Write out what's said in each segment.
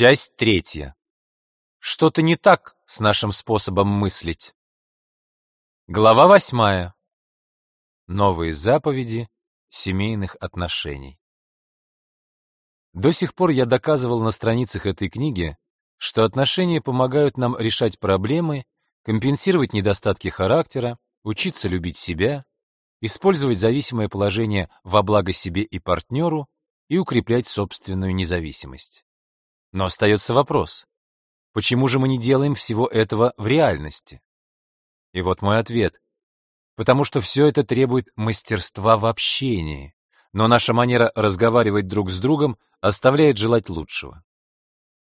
Часть третья. Что-то не так с нашим способом мыслить. Глава восьмая. Новые заповеди семейных отношений. До сих пор я доказывал на страницах этой книги, что отношения помогают нам решать проблемы, компенсировать недостатки характера, учиться любить себя, использовать зависимое положение во благо себе и партнеру и укреплять собственную независимость. Но остается вопрос, почему же мы не делаем всего этого в реальности? И вот мой ответ. Потому что все это требует мастерства в общении, но наша манера разговаривать друг с другом оставляет желать лучшего.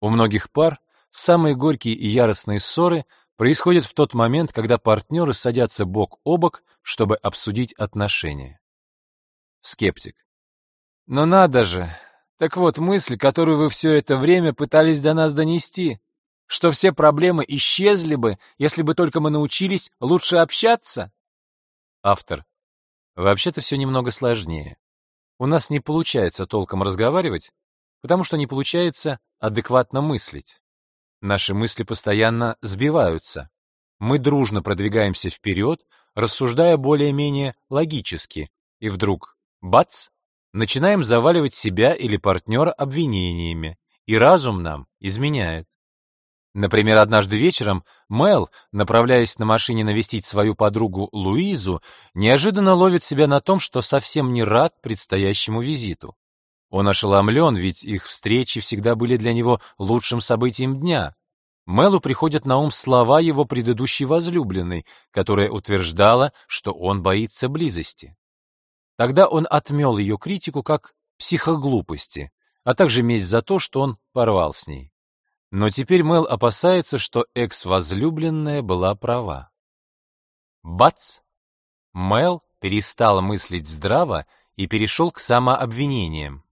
У многих пар самые горькие и яростные ссоры происходят в тот момент, когда партнеры садятся бок о бок, чтобы обсудить отношения. Скептик. Но надо же, так вот, мысль, которую вы все это время пытались до нас донести, что все проблемы исчезли бы, если бы только мы научились лучше общаться? Автор. Вообще-то все немного сложнее. У нас не получается толком разговаривать, потому что не получается адекватно мыслить. Наши мысли постоянно сбиваются. Мы дружно продвигаемся вперед, рассуждая более-менее логически, и вдруг — бац! Начинаем заваливать себя или партнера обвинениями, и разум нам изменяет. Например, однажды вечером Мел, направляясь на машине навестить свою подругу Луизу, неожиданно ловит себя на том, что совсем не рад предстоящему визиту. Он ошеломлен, ведь их встречи всегда были для него лучшим событием дня. Мелу приходят на ум слова его предыдущей возлюбленной, которая утверждала, что он боится близости. Тогда он отмел ее критику как психоглупости, а также месть за то, что он порвал с ней. Но теперь Мэл опасается, что экс-возлюбленная была права. Бац! Мэл перестал мыслить здраво и перешел к самообвинениям.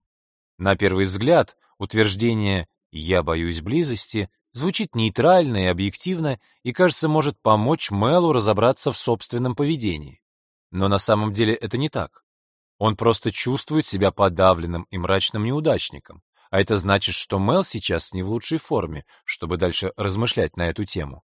На первый взгляд, утверждение «я боюсь близости» звучит нейтрально и объективно и, кажется, может помочь Мэлу разобраться в собственном поведении. Но на самом деле это не так. Он просто чувствует себя подавленным и мрачным неудачником. А это значит, что Мел сейчас не в лучшей форме, чтобы дальше размышлять на эту тему.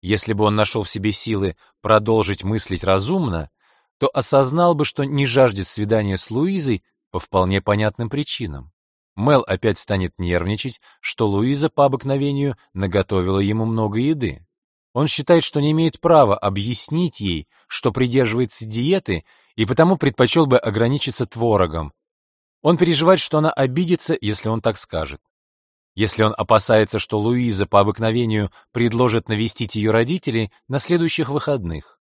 Если бы он нашел в себе силы продолжить мыслить разумно, то осознал бы, что не жаждет свидания с Луизой по вполне понятным причинам. Мел опять станет нервничать, что Луиза по обыкновению наготовила ему много еды. Он считает, что не имеет права объяснить ей, что придерживается диеты и потому предпочел бы ограничиться творогом. Он переживает, что она обидится, если он так скажет. Если он опасается, что Луиза по обыкновению предложит навестить ее родителей на следующих выходных.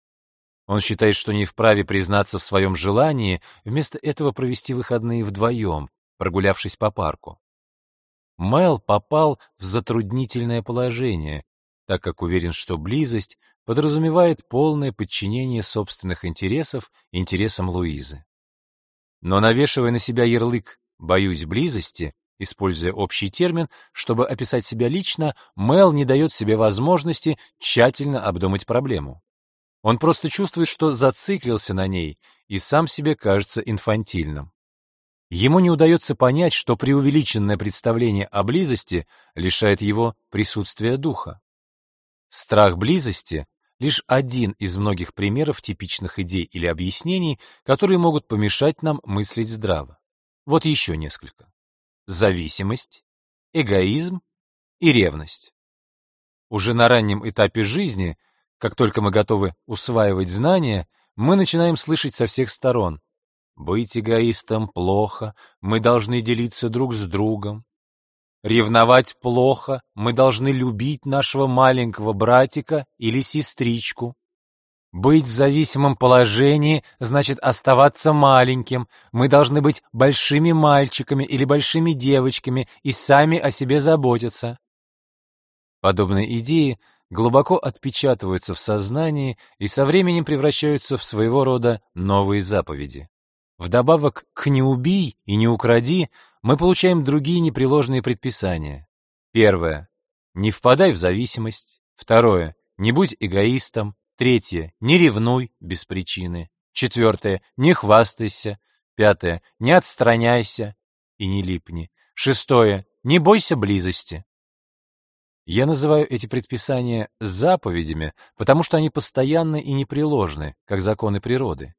Он считает, что не вправе признаться в своем желании, вместо этого провести выходные вдвоем, прогулявшись по парку. Мэл попал в затруднительное положение, так как уверен, что близость подразумевает полное подчинение собственных интересов интересам Луизы. Но навешивая на себя ярлык «боюсь близости», используя общий термин, чтобы описать себя лично, Мэл не дает себе возможности тщательно обдумать проблему. Он просто чувствует, что зациклился на ней и сам себе кажется инфантильным. Ему не удается понять, что преувеличенное представление о близости лишает его присутствия духа. Страх близости лишь один из многих примеров типичных идей или объяснений, которые могут помешать нам мыслить здраво. Вот еще несколько. Зависимость, эгоизм и ревность. Уже на раннем этапе жизни, как только мы готовы усваивать знания, мы начинаем слышать со всех сторон. Быть эгоистом плохо, мы должны делиться друг с другом, Ревновать плохо, мы должны любить нашего маленького братика или сестричку. Быть в зависимом положении значит оставаться маленьким. Мы должны быть большими мальчиками или большими девочками и сами о себе заботиться. Подобные идеи глубоко отпечатываются в сознании и со временем превращаются в своего рода новые заповеди. Вдобавок к «не убий» и «не укради» мы получаем другие непреложные предписания. Первое. Не впадай в зависимость. Второе. Не будь эгоистом. Третье. Не ревнуй без причины. Четвертое. Не хвастайся. Пятое. Не отстраняйся и не липни. Шестое. не бойся близости. Я называю эти предписания заповедями, потому что они постоянны и непреложны, как законы природы.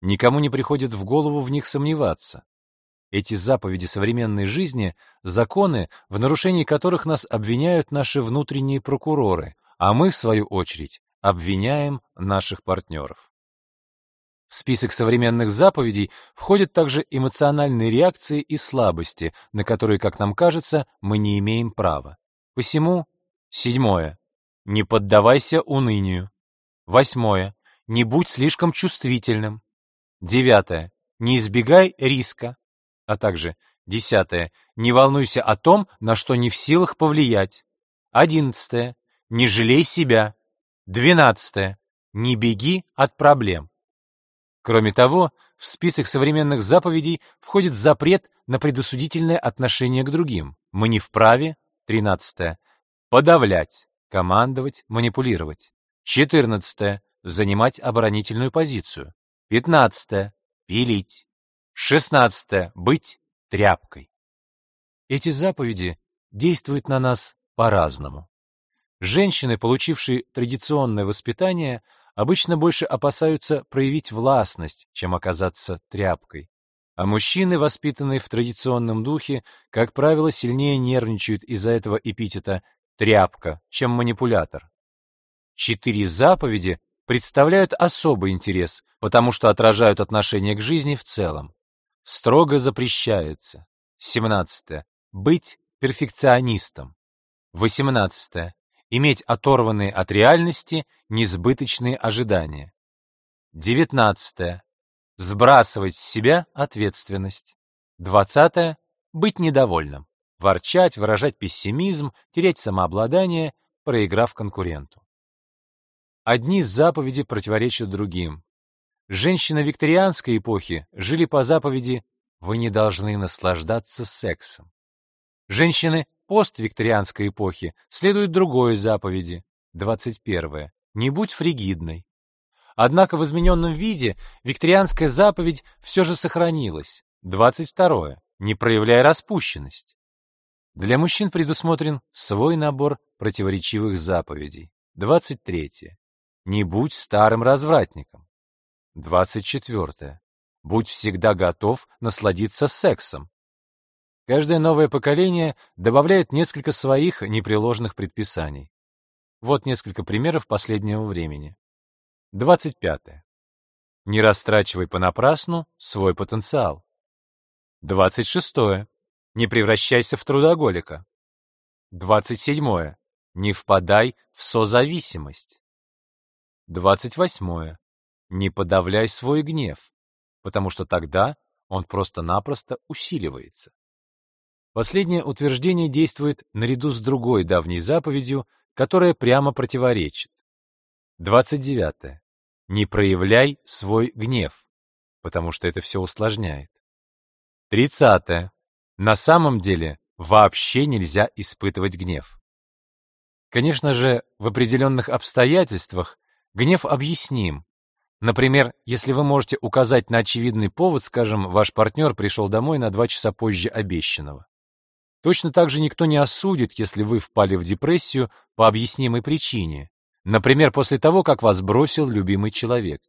Никому не приходит в голову в них сомневаться. Эти заповеди современной жизни — законы, в нарушении которых нас обвиняют наши внутренние прокуроры, а мы, в свою очередь, обвиняем наших партнеров. В список современных заповедей входят также эмоциональные реакции и слабости, на которые, как нам кажется, мы не имеем права. Посему, седьмое, не поддавайся унынию. Восьмое, не будь слишком чувствительным. Девятое, не избегай риска. А также, десятое, не волнуйся о том, на что не в силах повлиять. Одиннадцатое, не жалей себя. Двенадцатое, не беги от проблем. Кроме того, в список современных заповедей входит запрет на предосудительное отношение к другим. Мы не вправе, 13. Подавлять, командовать, манипулировать. 14. Занимать оборонительную позицию. 15. Пилить. 16. Быть тряпкой. Эти заповеди действуют на нас по-разному. Женщины, получившие традиционное воспитание, обычно больше опасаются проявить властность, чем оказаться тряпкой. А мужчины, воспитанные в традиционном духе, как правило, сильнее нервничают из-за этого эпитета «тряпка», чем манипулятор. Четыре заповеди представляют особый интерес, потому что отражают отношение к жизни в целом. Строго запрещается. 17. Быть перфекционистом. 18 иметь оторванные от реальности несбыточные ожидания. 19. Сбрасывать с себя ответственность. 20. Быть недовольным. Ворчать, выражать пессимизм, терять самообладание, проиграв конкуренту. Одни заповеди противоречат другим. Женщины викторианской эпохи жили по заповеди «Вы не должны наслаждаться сексом». Женщины поствикторианской эпохи следует другой заповеди, 21 «Не будь фригидной». Однако в измененном виде викторианская заповедь все же сохранилась, 22 «Не проявляй распущенность». Для мужчин предусмотрен свой набор противоречивых заповедей, 23 «Не будь старым развратником», 24 «Будь всегда готов насладиться сексом», Каждое новое поколение добавляет несколько своих непреложных предписаний. Вот несколько примеров последнего времени. 25. Не растрачивай понапрасну свой потенциал. 26. Не превращайся в трудоголика. 27. Не впадай в созависимость. 28. Не подавляй свой гнев, потому что тогда он просто-напросто усиливается. Последнее утверждение действует наряду с другой давней заповедью, которая прямо противоречит. 29. Не проявляй свой гнев, потому что это все усложняет. 30. На самом деле вообще нельзя испытывать гнев. Конечно же, в определенных обстоятельствах гнев объясним. Например, если вы можете указать на очевидный повод, скажем, ваш партнер пришел домой на два часа позже обещанного. Точно так же никто не осудит, если вы впали в депрессию по объяснимой причине, например, после того, как вас бросил любимый человек.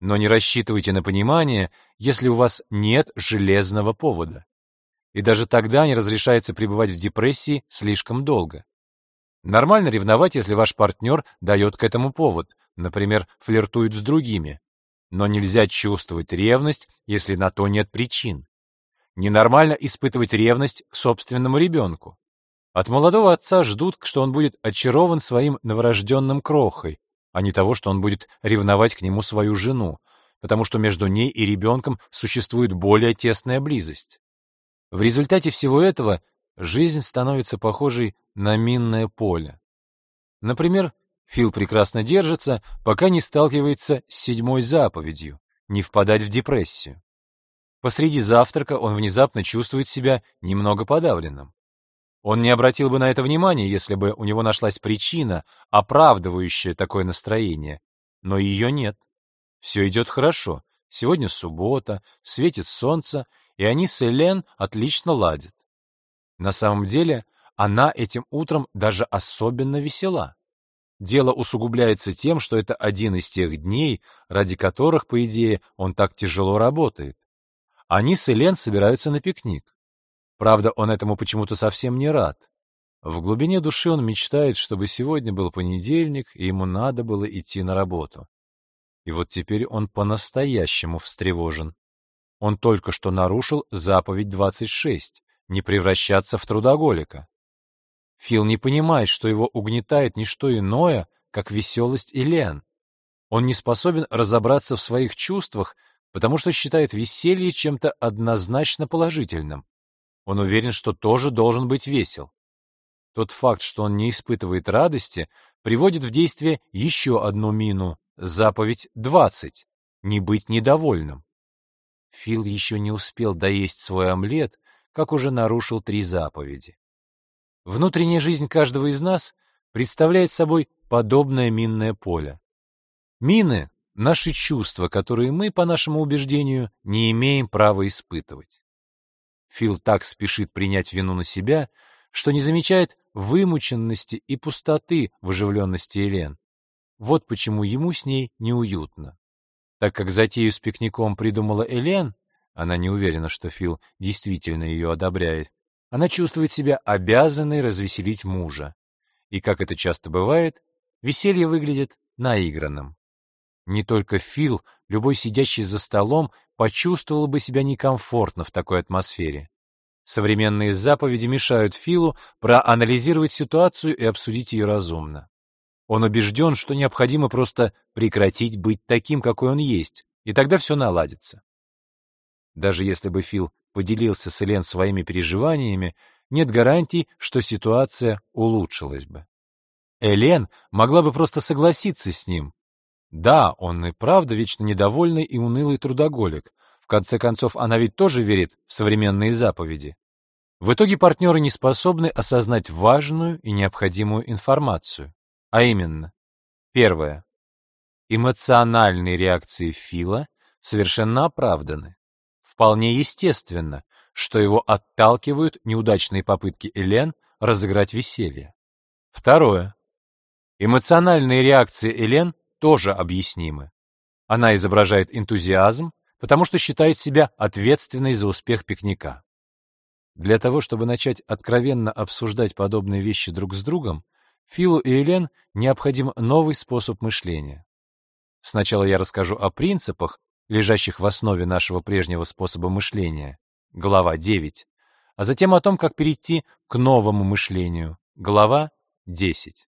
Но не рассчитывайте на понимание, если у вас нет железного повода. И даже тогда не разрешается пребывать в депрессии слишком долго. Нормально ревновать, если ваш партнер дает к этому повод, например, флиртует с другими. Но нельзя чувствовать ревность, если на то нет причин. Ненормально испытывать ревность к собственному ребенку. От молодого отца ждут, что он будет очарован своим новорожденным крохой, а не того, что он будет ревновать к нему свою жену, потому что между ней и ребенком существует более тесная близость. В результате всего этого жизнь становится похожей на минное поле. Например, Фил прекрасно держится, пока не сталкивается с седьмой заповедью — не впадать в депрессию. Посреди завтрака он внезапно чувствует себя немного подавленным. Он не обратил бы на это внимания, если бы у него нашлась причина, оправдывающая такое настроение. Но ее нет. Все идет хорошо. Сегодня суббота, светит солнце, и они с Элен отлично ладят. На самом деле, она этим утром даже особенно весела. Дело усугубляется тем, что это один из тех дней, ради которых, по идее, он так тяжело работает. Они с Элен собираются на пикник. Правда, он этому почему-то совсем не рад. В глубине души он мечтает, чтобы сегодня был понедельник, и ему надо было идти на работу. И вот теперь он по-настоящему встревожен. Он только что нарушил заповедь 26 — не превращаться в трудоголика. Фил не понимает, что его угнетает не что иное, как веселость и лен. Он не способен разобраться в своих чувствах, потому что считает веселье чем-то однозначно положительным. Он уверен, что тоже должен быть весел. Тот факт, что он не испытывает радости, приводит в действие еще одну мину — заповедь 20 — не быть недовольным. Фил еще не успел доесть свой омлет, как уже нарушил три заповеди. Внутренняя жизнь каждого из нас представляет собой подобное минное поле. Мины — наши чувства, которые мы, по нашему убеждению, не имеем права испытывать. Фил так спешит принять вину на себя, что не замечает вымученности и пустоты в оживленности Элен. Вот почему ему с ней неуютно. Так как затею с пикником придумала Элен, она не уверена, что Фил действительно ее одобряет, она чувствует себя обязанной развеселить мужа. И, как это часто бывает, веселье выглядит наигранным. Не только Фил, любой сидящий за столом, почувствовал бы себя некомфортно в такой атмосфере. Современные заповеди мешают Филу проанализировать ситуацию и обсудить ее разумно. Он убежден, что необходимо просто прекратить быть таким, какой он есть, и тогда все наладится. Даже если бы Фил поделился с Элен своими переживаниями, нет гарантий, что ситуация улучшилась бы. Элен могла бы просто согласиться с ним. Да, он и правда вечно недовольный и унылый трудоголик. В конце концов, она ведь тоже верит в современные заповеди. В итоге партнеры не способны осознать важную и необходимую информацию. А именно, первое. Эмоциональные реакции Фила совершенно оправданы. Вполне естественно, что его отталкивают неудачные попытки Элен разыграть веселье. Второе. Эмоциональные реакции Элен тоже объяснимы. Она изображает энтузиазм, потому что считает себя ответственной за успех пикника. Для того, чтобы начать откровенно обсуждать подобные вещи друг с другом, Филу и Элен необходим новый способ мышления. Сначала я расскажу о принципах, лежащих в основе нашего прежнего способа мышления, глава 9, а затем о том, как перейти к новому мышлению, глава 10.